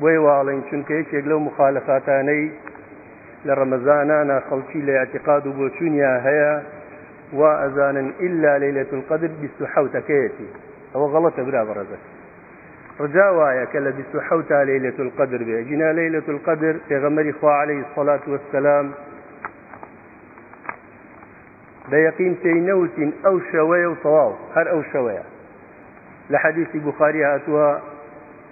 بۆیە وا ئەڵێین چونکە یەکێک لەو موخالەفاتانەی لە ڕەمەزانانە خەڵکی لە ئەتیقاد و بۆچوونیا هەیە وا ئەزانن ئللا لەیلەت القدر 1970ەکەیەتی ئەوە غەڵەتە برا بەڕێزەکە ڕجا وایە کە لە 1970 تا لەیلەت القدر بێ جینا لەیلەت القدر پێغەمەری خوا عليه الصلاة والسلام بە یەقین پێی نەوتین ئەو شەوەیە و تەواو هەر ئەو شەوەیە لە حەدیثی بخاری هاتووە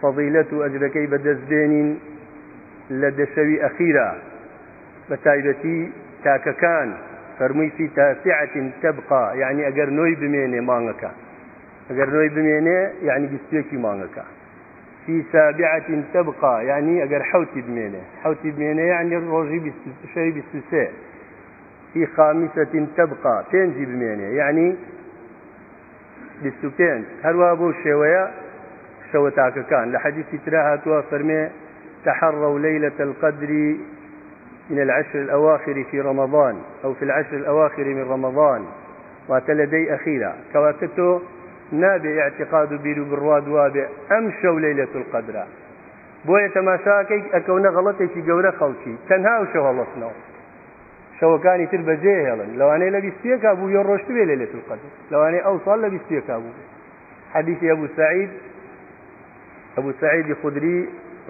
فەضیلەت و ئەجرەکەی بەدەست بێنین لە دە شەوی ئەخیرا بە تایبەتی تاکەکان فەرمووی فی تاسعة تبقا یعنی ئەگەر نۆی بمێنێ مانگەکە ئەگەر نۆی بمێنێ یعنی بیستێکی مانگەکە فی سابعة تبقا یعنی ئەگەر حوتی بمێنێ حوتی بمێنێ یعنی ڕۆژی شەوی بیست و سێ فی خامسة تبقا پێنجی بمێنێ یعنی بیست و پێنج هەروە بۆ شێوەیە شەوە تاکەکان لە حەدیثی ترا هاتووە فەرمێ تحروا ليلة القدر من العشر الأواخر في رمضان أو في العشر الأواخر من رمضان واتە لە دەی ئەخیرا کەواتە تۆ نابێ اعتقاد و بیر و بڕوا دوابێ ئەم شەو لەی لە تول قەدرا بۆیە تەماشاکەی ئەکەونە غەڵەتێکی گەورە خەڵکی تەنها و شەو هەڵەسنەوە شەوەکانی تر بەجێ هێڵن لەوانەیە لە بیستیەکە بوو یۆ ڕۆشتبێ لە لێت القدر لەوانەیە ئەو ساڵ لە بیستیەکە بوو حەدیثی ئەبوو سعید ئەبوو سعیدی خودری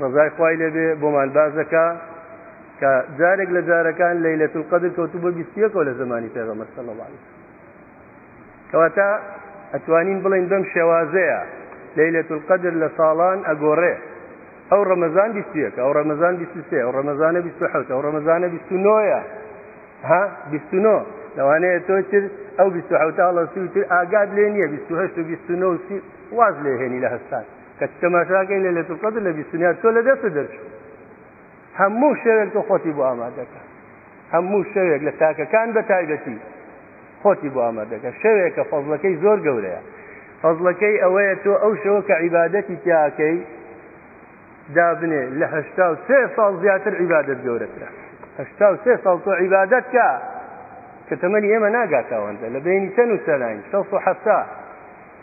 ڕزای خوای لێبێ بۆمان بازەکە کە جارێک لە جارەکان لەیلەت القدر کەوتو بە بیستیەکەەوە لە زمانی پێغەمە سەڵ کەواتە ئەتوانین بڵێین بەم شێوازەیە لەیلەت القەدر لە ساڵان ئەگۆڕێ ئەو ڕەمەزان بیست و یەکە ئەو ڕەمەزان بیست و سێ ئەو ڕەمەزانە بیست و حەوت ئەو ڕەمەزانە بیست و نۆیە ها بیست و نۆ لەوانەیە تۆ تر ئەو بیست و حەوتا هەڵەسی و تر ئاگات لێ نییە بیست و هەشت و بیست و نۆ و سی واز لێ هێنی لە هەستان کە تەماشاکەی لە لەتوقەدر لە بیست و نیار تۆ لە دەستە دەرچوو هەموو شەوێک تۆ خۆتی بۆ ئامادەکە هەموو شەوێک لە تاکەکان بە تایبەتی خۆتی بۆ ئامادەکە شەوێکە فەزلەکەی زۆر گەورەیە فەزلەکەی ئەوەیە تۆ ئەو شەوە کە عیبادەتی تیاکەی دابنێ لە هشتا و سێ ساڵ زیاتر عیبادت گەورەترە هشتا و سێ ساڵ تۆ عیبادت کە کە تەمەنی ئێمە ناگاتەوەندە لە بینی چەند و سەلاین شەست و حەفتا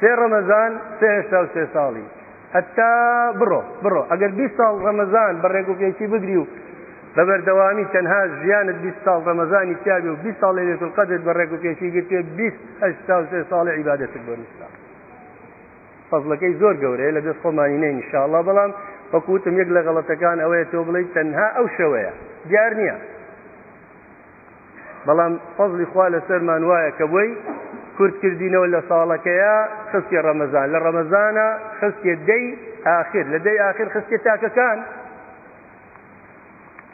سێ ڕەمەزان سێ هێشتا و سێ ساڵی هەتا بڕۆ بڕۆ ئەگەر بی ساڵ ڕەمەزان بە ڕێگوپێکی بگری و بە بەردەوامی تەنها ژیانت بی ساڵ ڕەمەزانی تیاوی و بی ساڵ لەێت قەدت بە ڕێگوپێکی گرتێ بیهشتا و سێ ساڵی عیباەتت بۆ نیستا فەزلەکەی زۆر گەورەیە لە دەست خۆمانی نین شاءله بەڵام وەکوتم یەک لە غەڵەتەکان ئەوەیە تۆ بڵیت تەنها ئەو شەوەیە دیار نییە بەڵام فەزلی خوا لەسەرمان وایە کە بۆی کورتکردینەوە لە ساڵەکەیە خستیە ڕەمەزان لە ڕەمەزانە خستیە دەی ئاخر لە دەی ئاخر خستیە تاکەکان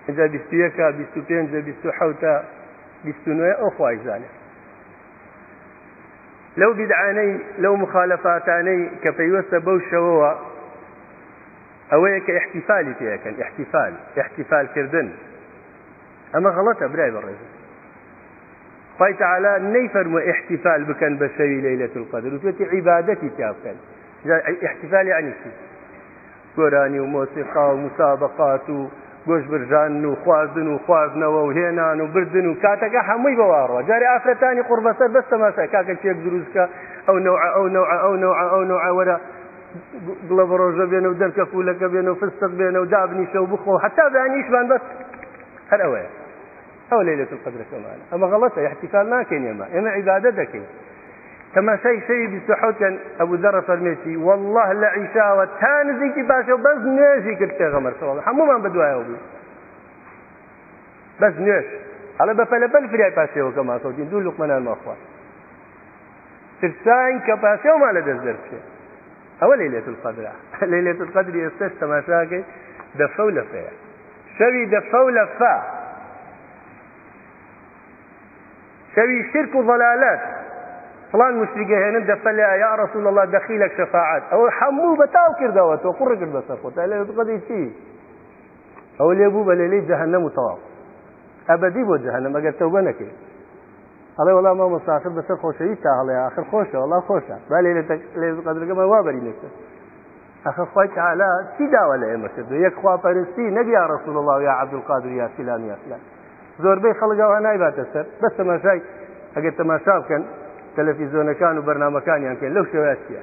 ئەجا بیستویەکە بیست و پێنج بیست و حوتە بیست و نوێ ئەو خوای زانێ لەو بیدعانەی لەو مخالفاتانەی کە پەیوەستە بەو شەوەوە ئەوەیە کە احتیفالی پێەکەن احتیفال احتیفال کردن ئەمە غەڵەتە برای بەڕێزم خوای تعالی نەیفەرموە احتفال بکەن بە شەوی لەیلەت القدر وتێتی عیبادەتی تیا بکەن احتفال یعنی چی گۆرانی و مۆسیقا و مسابقات و گۆشبرژان و خواردن و خواردنەوە و هێنان و بردن و کاتەکە هەمووی بەواڕوە جارێ ئافرەتانی قڕبەسەر بەستەماسە کاکە چێک دروستکە ئەو نەوە ئەو نەوە ئەو نەوە ئەو نەوە ئەوەرە گڵە بەڕۆژە بێنە و دەرکە فولەکە بێنە و فستق بێنە و دابنیشە و بخۆ حتا بەیانیشمان بەس هەر ئەوەیە ئەو لەیلە قدرەکەمان ئەمە غەڵەتە احتیفال ناکەین ئێمە ئێمە عیبادە دەکەین تەماشای شەوی بیحوتەن ئەبوو دەڕە فەرمێتی والله لە عیشاوە تا نزیکی باشە بەس نوێژی کرد پێغەمەر سەڵ هەمومان بەدوایەوە بوو بەس نوێش ئەڵە بە پەلەپەل فریای پاشێوەکەمان کەوتین دوو لوقمەنان ماخوارد ترساین کە پاسێومان لە دەست دەرچێت ئەوە لەیلەت القەدرە لەیلەت القەدری ئێستەش تەماشاکەی دەفە و لەفەیە شەوی دەفە و لەفە شەوی شرک و ضلالات فلان مشتیگە هێنن دەفە لە یا رسول الله دەخیلە شەفاعات ئەوە هەموو بەتاو کردەوە تۆ قڕ کرد بەسەر خۆ لە قەدی چی ئەو لێ بوو بە لەلەی جەهنەم و تەواو ئەبدی بۆ جەهنم ئەگەر تەوبە نەکەیت ئەڵێ وەڵا مامۆستا ئاخر بەسەر خۆشەویستا هەڵەیە ئاخر خۆشە وەڵا خۆشە با لێلەقەدرەکەمان وا بەری لێتە ئەخە خوای تعالا چی داوا لە ئێمە کردو یەک خواپەرستی نەبیا ڕسول الله یا عبدالقادر یا فلان یا فلان زۆربەی خەڵگاوە نایباتە سەر بەس تەماشای ئەگەر تەماشا بکەن تەلەفیزۆنەکان و بەرنمەکانیان کە لەو شێوەیە چیە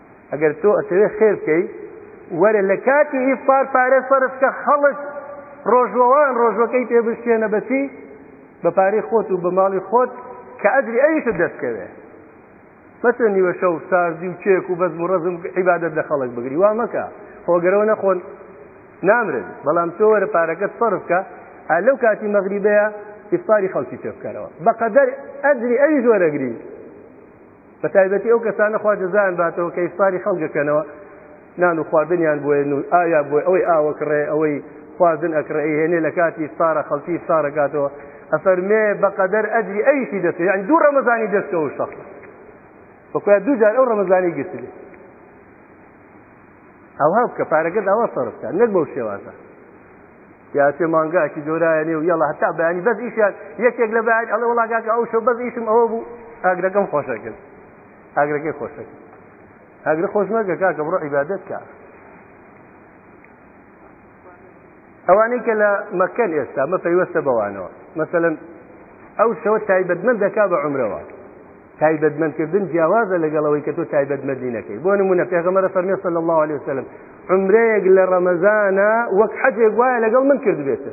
ئەگەر تۆ ئەتەوێ خێر بکەی وەرە لە کاتی ئیفطار پارە سەرف کە خەڵک ڕۆژوەوان ڕۆژوەکەی پێ بشتێنە بەچی بە پارەی خۆت و بە ماڵی خۆت کە ئەدری ئەویشت دەستکەوێ مەچە نیوە شەو ساردی و چێک و بەزم و ڕزم عیبادت لە خەڵک بگری وا مەکە خۆگەرەوە نەخۆن نامرن بەڵام تۆ وەرە پارەکەت سەرفکە لەو کاتی مەغریبەیە ئیفطاری خەڵکی پێ بکەرەوە بەقەدەر ئەدری ئەوی زۆرەگری بە تایبەتی ئەو کەسانە خوا جەزایان باتەوە کە ئیفطاری خەڵک دەکەنەوە نان و خواردنیان بۆیە و ئایا بۆی ئەوەی ئاوەکڕێ ئەوەی خواردن ئەکڕێ هێنێ لە کاتی ئیفطارە خەڵکی ئیفطارەکاتەوە ئەفەرمێ بەقەدەر ئەجری ئەویشی دەست یعنی دوو ڕەمەزانی دەستەوە شەخص بەکویا دوو جار ئەو ڕەمەزانی گرتبێ ئەوها بکە پارەکەت ئەوە سەرفکە نەک بەو شێوازە یاسێ مانگاکی دۆرایە نێو یەڵە هەتا بەیانی بەس ئیشیان یەکێک لە بەیان ئەڵە وڵاگاکە ئەو شەو بەس ئیشم ئەوە بوو ئاگرەکەم خۆشە کرد ئاگرەکەی خۆشە کرد ئاگرە خۆش مەگە کاکە بڕۆ عیبادت کا ئەوانەی کە لە مەکەن ئێستا مە پەیوەستە بەوانەوە مەسەن ئەو شەوە تایبەتمەند دەکا بە عمرەوە تایبەتمەندکردن جیاوازە لەگەڵ ئەوەی کە تۆ تایبەتمەندی نەکەی بۆ نمونە پێغەمەرە فەرمی صلی الله عليه وسلم عمرەیەک لە ڕەمەزانە وەک حەجێک وایە لەگەڵ من کردبێتە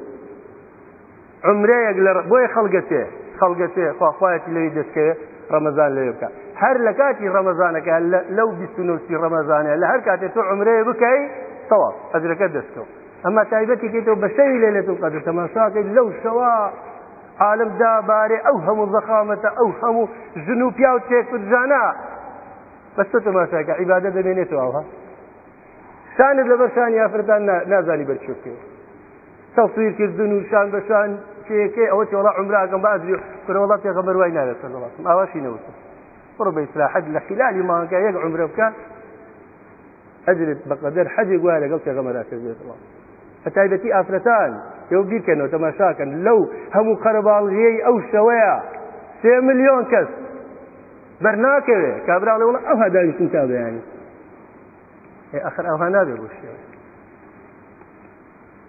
عمرەیەک لە بۆیە خەڵگەتێ خەڵگەتێ خواخوایەتی لەوی دەستکەوێ ڕەمەزان لەوێ بکە هەر لە کاتی ڕەمەزانەکە لەو بیستنوسی ڕەمەزانە لە هەر کاتێ تۆ عمرەیە بکەی تەواو ئەجرەکە دەستکەوت ئەمە تایبەتێکی تۆ بەشەوی لێلێت و قەدر تەماشاکەی لەو شەوە عالم دا بارێ ئەو هەموو زەخامەتە ئەو هەموو ژن و پیاو تێکرجانە بەس تۆ تەماشاکە عیبادە دەمێنێتەوە ئەوها شانت لەبەر شانی ئافرەتان نازانی بەرچووکێ تەسویر کردن و شان بەشان چێکەی ئەوە تێڵا عمراگەم بازری کورەوەڵا پێغەمەر وای ناوێت سەرڵاتم ئاواشی نەوتم بڕۆ بە ئیسراحەت لە خلالی مانگە یەک عمرە بکە ئەجرت بەقەدەر حەجێک وایە لەگەڵ پێغەمەرا کردێتەوە بەتایبەتی ئافرەتان ئێوە بیرکەنەوە تەماشاکەن لەو هەموو قەرەباڵغیەی ئەو شەوەیە سێ ملیۆن کەس بەرناکەوێ کابرا لە وڵە ئەوها داویستن تا بەیانی ئەخر ئەوها نابێ بۆ شێوە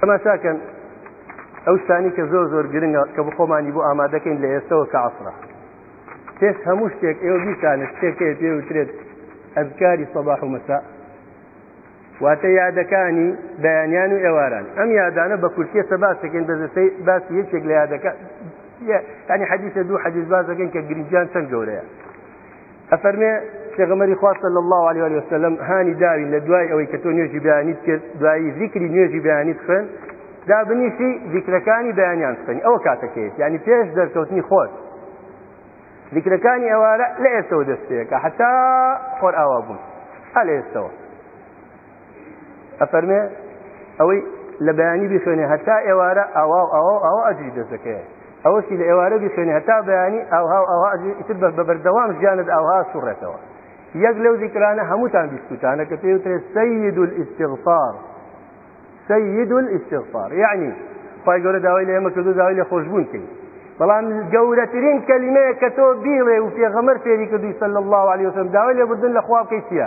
تەماشاکەن ئەو شتانی کە زۆر زۆر گرنگە کە بخۆمانی بۆ ئامادەکەین لە ئێستەوە کە عسرا پێش هەموو شتێک ئێوە بیتانە شتێکێ پێ وترێت ئەزکاری سەباح و مەسا واتە یادەکانی بەیانیان و ئێواران ئەم یادانە بە کورتە سەباسەکەن دەزەسەی باس یەکێک لە یادەکە ینی حەدیثە دوو حەدیث بازەکەن کە گرنجان چەند گەورەیە ئەفەرمێ پێغەمەری خوا صلی الله علیه و سلم هانی داوی لە دوای ئەوەی کە تۆ نوێژی بەیانیت کرد دوایی ذیکری نوێژی بەیانیت خوێن دا بنیشی ذیکرەکانی بەیانیان خوێنی ئەوە کاتەکەیت یعنی پێش دەرکەوتنی خۆت ذیکرەکانی ئەوارە لە ئێستەوە دەستەیەکە حتا خۆر ئاوا بوون هە لە ئێستەوە ئەفەرمێ ئەوەی لە بەیانی بیخوێنێ هەتا ئێوارە ئاوا ئەوە ئەوە ئەجری دەستەکەی ئەوەشی لە ئێوارە بیخوێنێ هەتا بەیانی ئاها ئەوە ئیتر بە بەردەوام ژیانت ئاها سوڕێتەوە یەک لەو زیکرانە هەمووتان بیستوتانە کە پێ وترێت سید الاستغفار سید الاستغفار یعنی خی گەورە داوای لە ئێمە کردو داوای لە خۆشببوون کرد بەڵام گەورەترین کەلیمەیە کە تۆ بیڵێ و پێغەمەر فێری کردوی سەل الله عليه وسلم داوای لێبردن لە خواب کەی چیە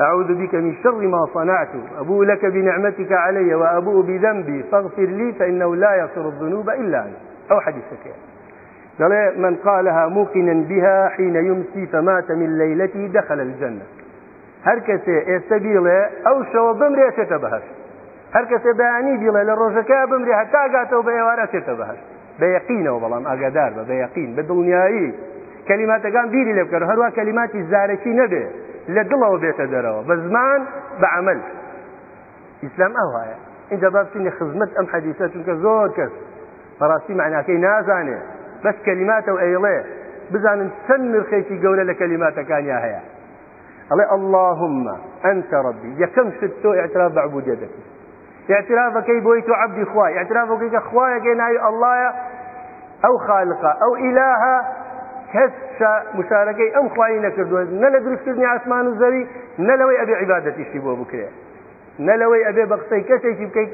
أعوذ بك من شر ما صنعت أبوء لك بنعمتك علي وأبوء بذنبي فاغفر لي فإنه لا يغفر الذنوب إلا أنت أو حديثك يعني. من قالها موقنا بها حين يمسي فمات من ليلته دخل الجنة هەر کەسێ ئێستا بیڵێ ئەو شەوە بمرێشێتە بەهشت هەر کەسێ بەیانی بیڵێ لە ڕۆژەکەی بمرێ هەتا ئەگاتەوە بە ئێوارە چێتە بەهەشت بە یەقینەوە بەڵام ئاگادار بە بە یەقین بە دڵنیایی کەلیماتەکان بیری لێ بکەن هەروە کەلیماتی زارەکی نەبێ لە دڵەوە بێتە دەرەوە بە زمان بە عمل ئیسلام ئەوهایە اینجا بابچینە خزمەت ئەم حەدیثە چونکە زۆر کەس بەڕاستی معناکەی نازانێ بەس کەلیماتە و ئەیڵێ بزانن چەند نرخێکی گەورە لە کەلیماتەکانیا هەیە ئەڵێ اللهم انت ربی یەکەم شت تۆ اعتراف بە عبودیە دەکەی اعترافەکەی بۆی تۆ عبدی خوای اعترافەکەی کە خوایەکەی ناوی اللهە ئەو خالقە ئەو ئیلاهە کەس مشارەکەی ئەم خوای نەکردووە نە لە دروستکردنی ئاسمان و زەوی نە لەوەی ئەبێ عیباەتیشی بۆ بکرێت نە لەوەی ئەبێ بە قسەی کەسێکی بکەیت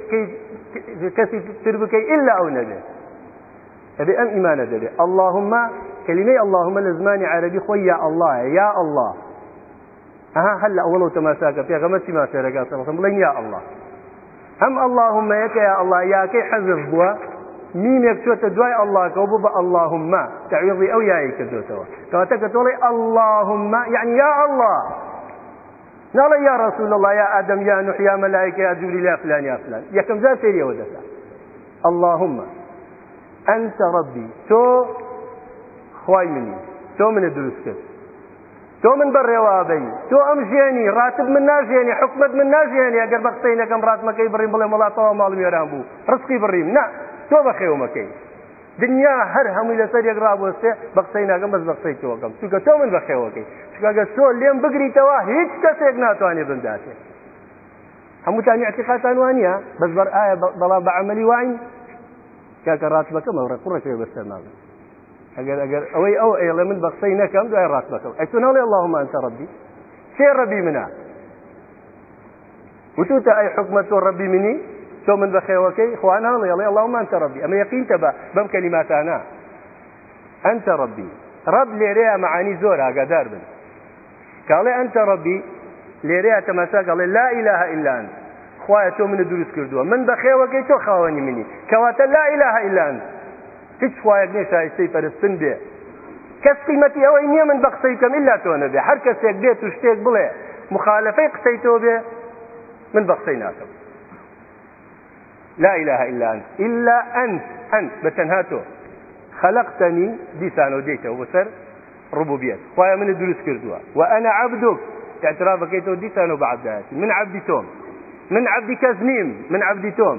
کەسی تر بکەیت ئللا ئەو نەبێت ئەبێ ئەم ئیمانە دەبێ اللهم کلمەی اللهم لە زمانی عەربی خۆی یا الله یا الله ئەها هەل لە ئەوڵەوە تەماشاکە پێغەمە چی ماسێرەگا سەڵم بڵێن یا الله ئەم اللهم یەکە یا الله یاکەی حەزف بووە مینێک چۆتە دوای ئەللاکەەوە بوو بە اللهم تاویڵی ئەو یایی کردوێتەوە کەواتە کە تۆڵی اللهم یعنی یا الله ناڵێ یا رسول الله یا ئادەم یا نوح یا مەلایکە یا جوری لا فلان یا فلان یەکەم جار فێری ئەوە دەکات اللهم أنت ربي تۆ خوای منی تۆ منە دروست کرد تۆ من بەڕێوابەی تۆ ئەم ژێنی ڕاتب من ناژێنی حکومت من ناژێنی ئەگەر بە قسەی نەکەم ڕاتمەکەی بڕیم بڵێ وڵاتەوە ماڵ وێران بوو ڕسقی بڕیم نا تۆ بەخێومەکەی دنیا هەر هەمووی لەسەر یەک ڕابۆستێ بە قسەی ناگەم بەس بە قسەی تۆکەم چونکە تۆ من بەخێوەکەی چکگە تۆ لێم بگریتەوە هیچ کەسێک ناتوانێت بمداتێ هەمووتان یاعتیقاتان وانە بەس بەر ئایا بەڵام بە عملی واین کاکە ڕات بەکەمە ڕێ قوڕەکەێ بەسەر ناڵێ ئەگەر ئەگەر ئەوەی ئەو ئێڵێ من بە قسەی نەکەم دوای ڕات بەکەم ئەتو ناڵێ اللهمان تەڕبی سێ ڕەبی منە وتوتە ئەی حکومە تۆ ڕەبی منی تۆ من بەخێوەکەی خوا ناڵێ ئەڵێ اللهم انت ربی ئەمە یەقینتە بە بەم کەلیماتانە انت ربی ڕەب لێرەیە معانی زۆر ئاگادار بن کاڵێ انت ربی لێرەیە تەمەسا گەڵێ لا اله الا انت خوایە تۆ منە دروست کردووە من بەخێوەکەی تۆ خاوەنی منی کەواتە لا اله الا انت هیچ خوایەک نیە شایستەی پەرستن بێ کەس قیمەتی ئەوەی نییە من بە قسەی بکەم ئللا تۆ نەبێ هەر کەسێک بێت و شتێک بڵێ مخالفەی قسەی تۆ بێ من بە قسەی ناکەم لا إله إلا أنت إلا أنت أنت بتنها تۆ خلقتني دیسان و دیتە وسەر ڕبوبیت خخوای منی دروست کردووە و ئەنا عبدوک اعترافەکەی تۆ دیسان و بەعبدایەتی من عبدی تۆم من عبدی کەس نیم من عبدی تۆم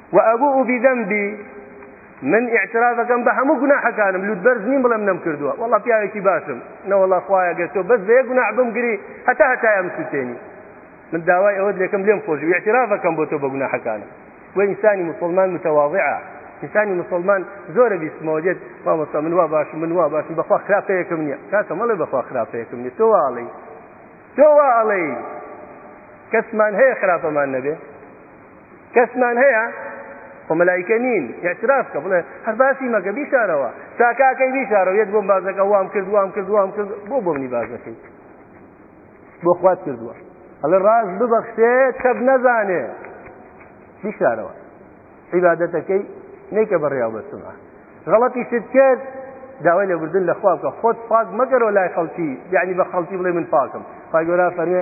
وابوء بذنبی من ئیعترافەکەم بە هەموو گوناحەکانم لوت بەرز نیم بڵێم نەم کردووە وەڵا پیاوێکی باشم نەوەڵا خوایە گەر تۆ بەس بەیە گوناح بم گری هەتا هەتایم سوتێنی من داوای ئەوەت لەکەم لێم خۆش ئیعترافەکەم بۆ تۆ بە گوناحەکانم و ئینسانی مسلمان متواضعە ئینسانی مسلمان زۆرە بیستمەوە دێت مامۆستا من وا باشم من وا باشم بەخوا خراپەیەکم نییە کاکە مەڵێ بەخوا خراپەیەکم نیە تۆ واڵی تۆ واڵی کەسمان هەیە خراپەمان نەبێ کەسمان هەیە خۆ مەلایکە نین اعتراف کە بڵێ هەر باسی مەکە بیشارەوە ساکاکەی بیشارەوە یەت بۆم بازەکە وام کرد وام کرد وام کرد بۆ بۆمنی بازەکەی بۆ خوات کردووە هەڵێ ڕاز ببەخشێ کەب نەزانێ بیشارەوە عیبادەتەکەی نیکە بەڕێیا بەسمە غەڵەتی شت کرد داوای لەبردن لە خواب کە خۆت پاک مەگەرەوە لای خەڵکی یعنی بە خەڵکی بڵێ من پاکم پایگۆرا فەرێ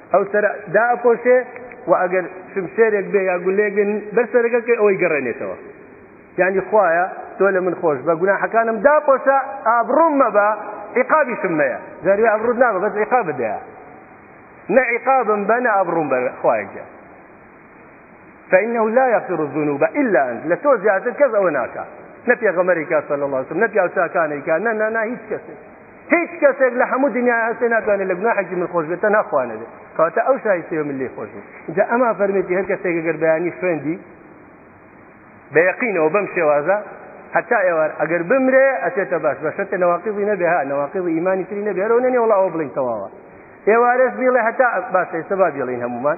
ئەو سەرە دائەپۆشێ و ئەگەر شمشێرێک بێ یا گولەیەک بێن بەر سەرەکە کە ئەوەی گەڕێنێتەوە یعنی خوایە تۆ لە من خۆش بە گوناحەکانم داپۆشە ئابڕوم مەبە عقابیشم مەیە زاری ئەبڕوت نابە بەس عقاب بدەیە نە عقابم بە نە ئابڕوم بە خوایەکە فإنه لا يغفر الذنوب إلا أنت لە تۆ زیاتر کەس ئەوە ناکا نە پێغەمەری کا صلی الله وسلم نە پیاوچاکانێک کا نە نانا هیچ کەسێک هیچ کەسێک لە هەموو دنیا هەستێ ناتوانێت لە گوناحێکی من خۆش بێتە ناخوانەێت کەواتە ئەو شایستەیە من لێ خۆش بێت جا ئەما فەرمێتی هەر کەسێک گەر بەیانی خوێندی بە یەقینەوە بەم شێوازە حتا ئێوار ئەگەر بمرێ ئەچێتە باش بە شتە نەواقیزی نەبێها نەواقیزی ئیمانی تری نەبێرەوە نێ وڵاوە بڵین تەواوە ئێوارش بیڵێ هەتا باش ئێستا با بڵین هەمومان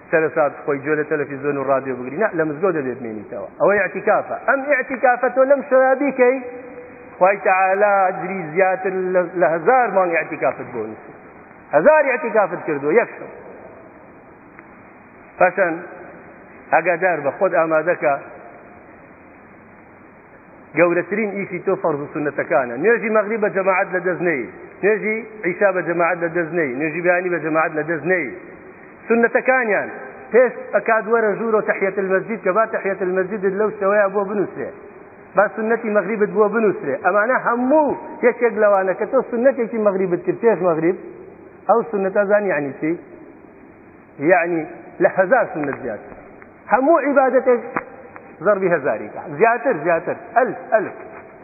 سەرەتا خۆی گوێ لە تەلەفیزۆن و ڕادیۆ بگری نە لە مزگەوت دەبێت بمێنیتەوە ئەوە یاعتیکافە ئەم ئاعتیکافە تۆ لەم شوێنە بیکەی خوای تعالی دری زیاتر لە هزار مانگ ئاعتیکافت بۆ نووسی هزار ئاعتیکافت کردو یەک شەو پاشان ئەگادار بە خۆت ئامادەکە گەورەترین ئیشی تۆ فەرز و سنەتەکانە نوێژی مەغری بە جەماعەت لە دەست نەی نوێژی عیشا بە جەماعەت لە دەست نەی نوێژی بیانی بە جەماعەت لە دەست نەی سنەتەکانیان پێش ئەکات وەرە ژوور و تەحیەت المەسجد کە با تەحیەت المەسجد لەو شتەوەیە بۆ بنووسێ با سنەتی مەغریبت بووە بنووسێ ئەمانە هەموو یەکێک لەوانە کە تۆ سنەتێکی مەغریبت کرد پێش مەغریب ئەو سنەتە زانانی چی یەعنی لە هەزار سونەت زیاتر هەموو عیبادەتێک ضربی هەزاری زیاتر زیاتر ئەلف ئەلف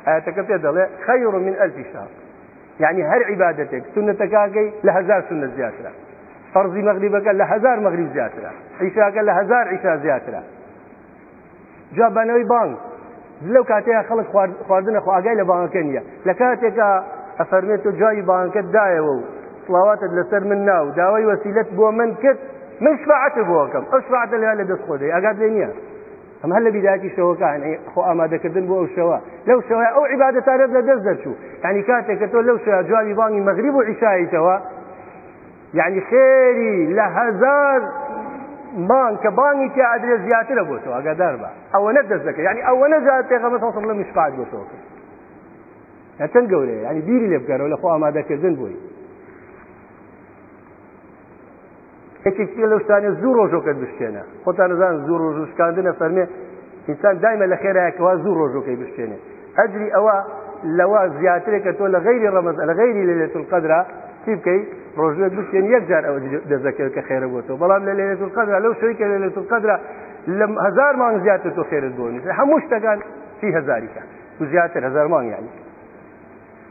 ئاەتەکە پێ دەڵێ خەیڕ من ئەلفی شار یعنی هەر عیباەتێک سنتەکەگەی لە هزار سنە زیاترە فەرزی مەغریبەکە لە هزار مەغری زیاترە عیشاکە لە هزار عیشا زیاترە جواب بانەوەی بانگ لەو کاتەیە خەڵک خواردنە خۆ ئاگای لە بانگەکە نییە لە کاتێکە ئەفەرمێت تۆ جوابی بانگەکە دایەوە و سڵاواتت لەسەر من ناو داوای وەسیلت بۆ من کرد من شفاعت بۆکەم ئەو شفاعت لە لە دەست خۆدەی ئاگات لێ نییە ئەم هەر لە بیداتی شەوەکان خۆ ئامادەکردن بۆ ئەو شەوە لەو شەوە ئەو عیباەتارێت لە دەست دەچوو ینی کاتێکە تۆ لەو شوێ جوابی بانگی مەغریب و عیشایتەوە یەعنی خێری لە هەزار مان کە بانگی تیا ئەدرێ زیاترە بۆ تۆ ئەگەدار بە ئەوەنە دەست دەکە ینی ئەوەنە زیاد پێغەمە سەڵ سەڵەم مشفاعت بۆ تۆ کرد چەند گەورەیە ینی بیری لێ بکەرەوە لە خۆ ئامادەکردن بووی یەکێکی لە شتانە زوو ڕۆژۆکەت بشتێنە خۆتان نزان زوو ڕۆژ شکاندنە فەرمێ ئینسان دایمە لە خێراکەوا زوو ڕۆژۆکەی بشتێنێ ئەجری ئەوە لەوە زیاترێک کە تۆ لە غیری ڕەمەز لە غیری لە لێت القدرا چی بکەی ڕۆژێک بچێن یەک جار ئەو دەزەکەوێت کە خێرە بۆ تۆ بەڵام لە لێت القدرا لەو شوی کە لە لێت القدرا لە هزار مانگ زیاتر تۆ خێرت بۆ نیست هەموو شتەکان سی هزاریکە زیاتر هزار مانگ یعنی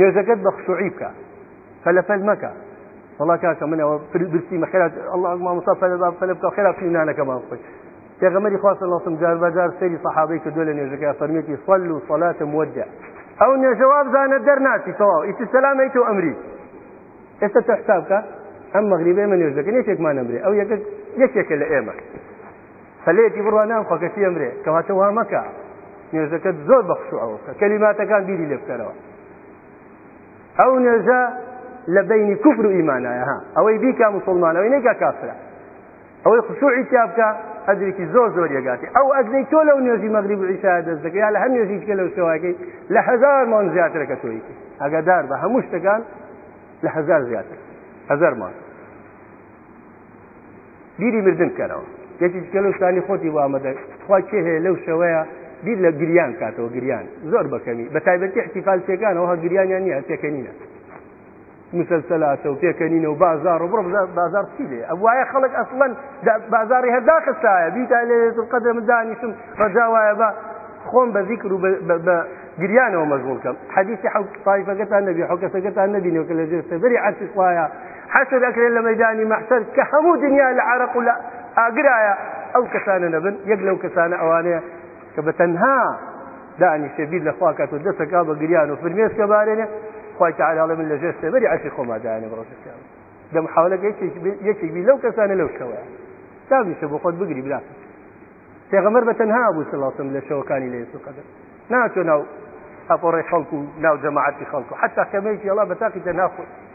هێزەکەت بە خشوعی بکە پەلەپەل مەکە وڵا کاکە منەوە پرسی مەخێرات الله مامۆستا پەلەبا پەلە بکە خێرا پینانەکە با بخۆی پێغەمەری خواستە لەسم جار بەجار سەری سەحابەی کردو لە نێژەکە فەرمێتی سەل و سەلاتە مودە ئەو نێژەواب زانە دەرناچی تەواو ئیتی سەلامەیت و ئەمری ئێستا تەحسابکە ئەم مەغریبێ من نێژەکە نێتێکمان ئەمرێ ئەو یەکە یەکێکە لە ئێمە پەلەیەکی بڕوا نام خۆ کەچی ئەمرێ کەواتە وا مەکە نوێژەکەت زۆر بەخشوعەوە بکە کەلیماتەکان بیری لێ بکەرەوە ئەو نوێژە لە بینی کوفر و ئیمانایە ها ئەوەی بیکا مسلمانەوەی نەیکا کافرە ئەوەی خشوعی تیا بکە ئەدرێکی زۆر زۆر یەگاتی ئەو ئەگزەی تۆ لەو نوێژی مەغری و عیسا دەست دەکە یا لە هەم نوێژیکە لەو شێواگەی لە هزار مان زیاترەکە تۆیکی ئەگەدار بە هەموو شتەکان لە هزار زیاتر هزار مان بیری مردن کەرەوە یەکی کە لەو شتانی خۆتی وامەدە خوا کێ هەیە لەو شەوەیە بیر لە گریان کاتەوە گریان زۆر بەکەمی بە تایبەتی احتیفالچەکانەوە هە گریانیان نیە پێکەنینە مسلسلاتە و پێکەنینە و بازار و بڕ بازار چی لێ ئە وایە خەڵک ئەسڵەن بازاری هەردا خستایە بیدا لێ قەدەم دانیشم ڕجا وایە بە خۆم بە ذیکر و بە گریانەوە مەزمونکەم حەدیثی حەوت تایفەکەتان نەبی حکەسەکەتان نەبینەوە کە لە ژێر سەبری عەرسی خوایە حەشر ئەکرێن لە مەیدانی مەحشەر کە هەموو دنیا لە عەرەق و لە ئاگرایە ئەو کەسانە نەبن یەک لەو کەسانە ئەوانەیە کە بە تەنها دانی شێبیر لە خواکات و دەسەکە بە گریان و فرمێسکە بارێنێ خی تعالی من لە ژێر سێبەری عەشی خۆمادایانە بڕۆژەکە دەم حاولەکە یەکێکی بی لەو کەسانە لەو شەوەیە تاویشە بۆ خۆت بگری برا پێغەمەر بە تەنها بوو سڵاتم لە شەوەکانی لە یسو قەدر ناچۆ ناو ئەپۆڕی خەڵکو و ناو جەماعەتی خەڵکو حتا کەمەیەکی ئەڵا بە تاقی تەنها خۆی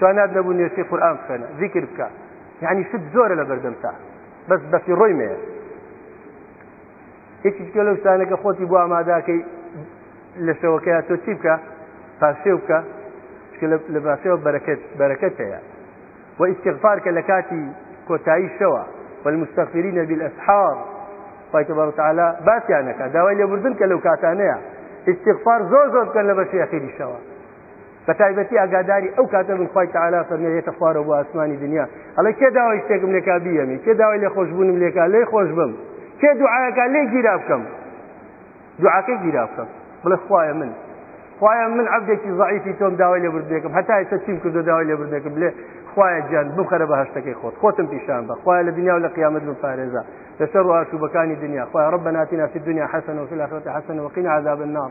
توانات نەبوو نوێژی قورئان بخوێنە ذیکر بکە یعنی شت زۆرە لە بەردەمتا بەس بەفی ڕۆی مێ هیچیکە لەو شتانەکە خۆتی بۆ ئاماداکەی لە شەوەکەیان تۆ چی بکە پاشێ بکە لە باشەوە بەرەکەت بەرەکەت هەیە و ئیسیغفار کە لە کاتی کۆتایی شەوە والمستغفرین بالاسحار خوای تبارک تعالی باسیانەکە داوای لێبوردن کە لەو کاتانەیە استغفار زۆر زۆر بکەن لە بەشی ئەخیری شەوە بەتایبەتی ئاگاداری ئەو کاتە بن خی تعالا فەرمێتە خوارەوە بۆ ئاسمانی دنیا ئەڵێ کێ داوای شتێکم لێکا بیەمی کێ داوای لێ خۆشببوونم لێکا لێ خۆش بم کێ دوعاەکە لێ گیرا بکەم دوعاکە گیرا بکەم بڵێ خوایە من خوایە من عبدێکی زعیفی تۆم داوای لێ بردێکم هەتا ئێستا چیم کردو داوای لێ بردێکم لێ خوایە گیان بخەرە بە هەشتەکەی خۆت خۆتم پیشان بە خوایە لە دنیا و لە قیامەت من پارێزە لەسەر ڕاشوبەکانی دنیا خوای ڕب بەناتی ناسی دنیا حەسەن و فلاخەتی حەسەن وقین عذاب النار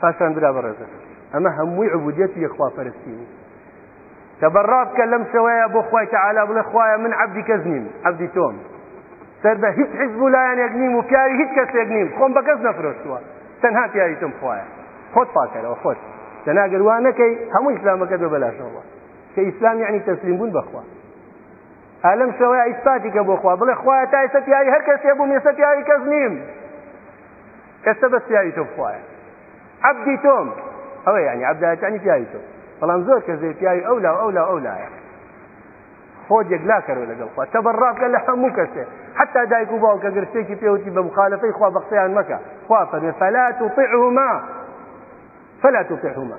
پاشان برا بەڕێزەکە ئەمە هەمووی عبودیەت و یەخواپەرستی بوو تەبەڕا بکە لەم شەوەیە بۆ خوای تەعالا بڵێ خوایە من عەبدی کەس نیم عەبدی تۆم سەر بە هیچ حیزب و لایەنێک نیم و پیاوی هیچ کەسێک نیم خۆم بە کەس نەفرۆشتووە تەنها پیاوی تۆم خوایە خۆت پاکەرەوە خۆت دەناگەروانەکەی هەموو ئیسلامەکە دۆ بەلاشەوە کە ئیسلام یعنی تەسلیم بوون بەخوا ئا لەم شێوەیە ئیسپاتی کە بۆ خوا بڵێ خوایە تا ئێستا پیاوی هەر کەسێ بووم ئێستا پیاوی کەس نیم ئێستا بەس پیاوی تۆ خوایە عەبدی تۆم ئەوە یعنی عەبدایەتانی پیاوی تۆ بەڵام زۆر کەس دەی پیاوی ئەو لا ئەو لا ئەو لایە خۆت یەکلا کەرەوە لەگەڵ خوا تەبڕابکە لە هەموو کەسێ حتا دایک و باوکە گرسێکی پێوتی بە مخالفەی خوا بەقسەیان مەکە خوا فەرێ فەلا تطعهما فلا تطعهما